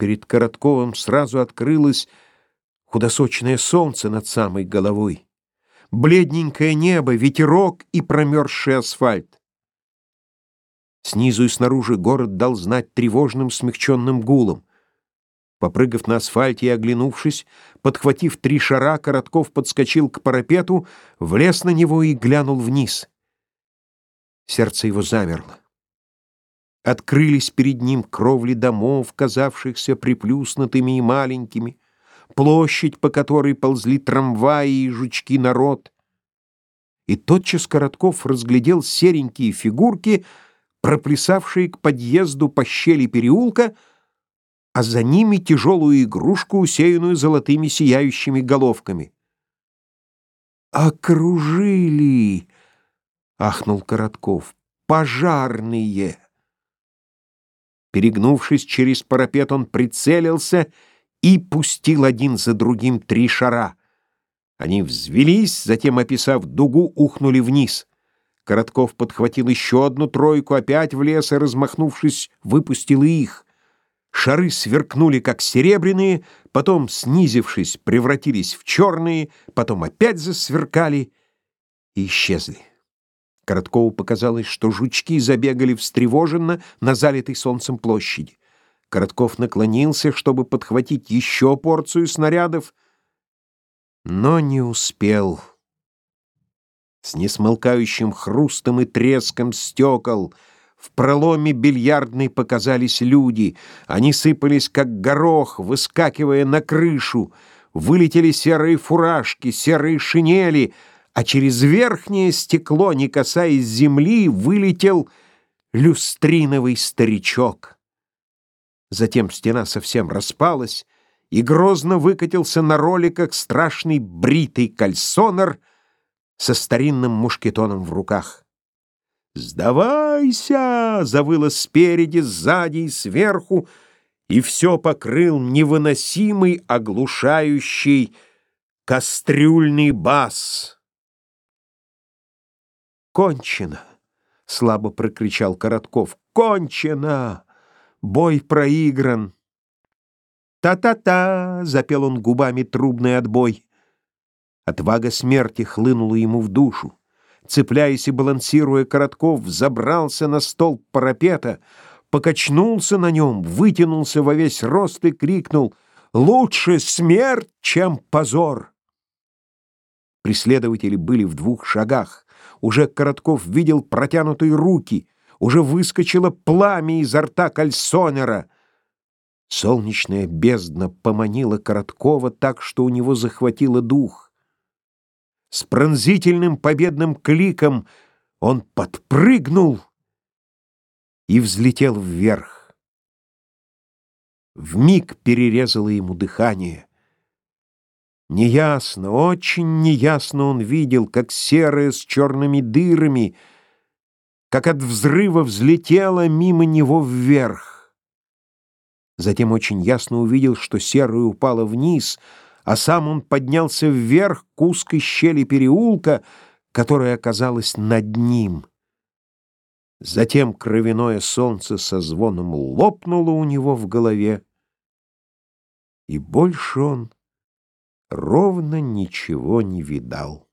Перед Коротковым сразу открылось худосочное солнце над самой головой, бледненькое небо, ветерок и промерзший асфальт. Снизу и снаружи город дал знать тревожным смягченным гулом. Попрыгав на асфальте и оглянувшись, подхватив три шара, Коротков подскочил к парапету, влез на него и глянул вниз. Сердце его замерло. Открылись перед ним кровли домов, казавшихся приплюснутыми и маленькими, площадь, по которой ползли трамваи и жучки народ. И тотчас Коротков разглядел серенькие фигурки, проплясавшие к подъезду по щели переулка, а за ними тяжелую игрушку, усеянную золотыми сияющими головками. «Окружили!» — ахнул Коротков. «Пожарные!» Перегнувшись через парапет, он прицелился и пустил один за другим три шара. Они взвелись, затем, описав дугу, ухнули вниз. Коротков подхватил еще одну тройку, опять в лес и, размахнувшись, выпустил их. Шары сверкнули, как серебряные, потом, снизившись, превратились в черные, потом опять засверкали и исчезли. Короткову показалось, что жучки забегали встревоженно на залитой солнцем площади. Коротков наклонился, чтобы подхватить еще порцию снарядов, но не успел. С несмолкающим хрустом и треском стекол в проломе бильярдной показались люди. Они сыпались, как горох, выскакивая на крышу. Вылетели серые фуражки, серые шинели — а через верхнее стекло, не касаясь земли, вылетел люстриновый старичок. Затем стена совсем распалась, и грозно выкатился на роликах страшный бритый кальсонер со старинным мушкетоном в руках. «Сдавайся!» — завыло спереди, сзади и сверху, и все покрыл невыносимый, оглушающий кастрюльный бас. «Кончено!» — слабо прокричал Коротков. «Кончено! Бой проигран!» «Та-та-та!» — запел он губами трубный отбой. Отвага смерти хлынула ему в душу. Цепляясь и балансируя, Коротков забрался на столб парапета, покачнулся на нем, вытянулся во весь рост и крикнул «Лучше смерть, чем позор!» Преследователи были в двух шагах. Уже Коротков видел протянутые руки, уже выскочило пламя изо рта кальсонера. Солнечная бездна поманила Короткова так, что у него захватило дух. С пронзительным победным кликом он подпрыгнул и взлетел вверх. В миг перерезало ему дыхание. Неясно, очень неясно он видел, как серое с черными дырами, как от взрыва взлетело мимо него вверх. Затем очень ясно увидел, что серое упало вниз, а сам он поднялся вверх к узкой щели переулка, которая оказалась над ним. Затем кровяное солнце со звоном лопнуло у него в голове, и больше он ровно ничего не видал.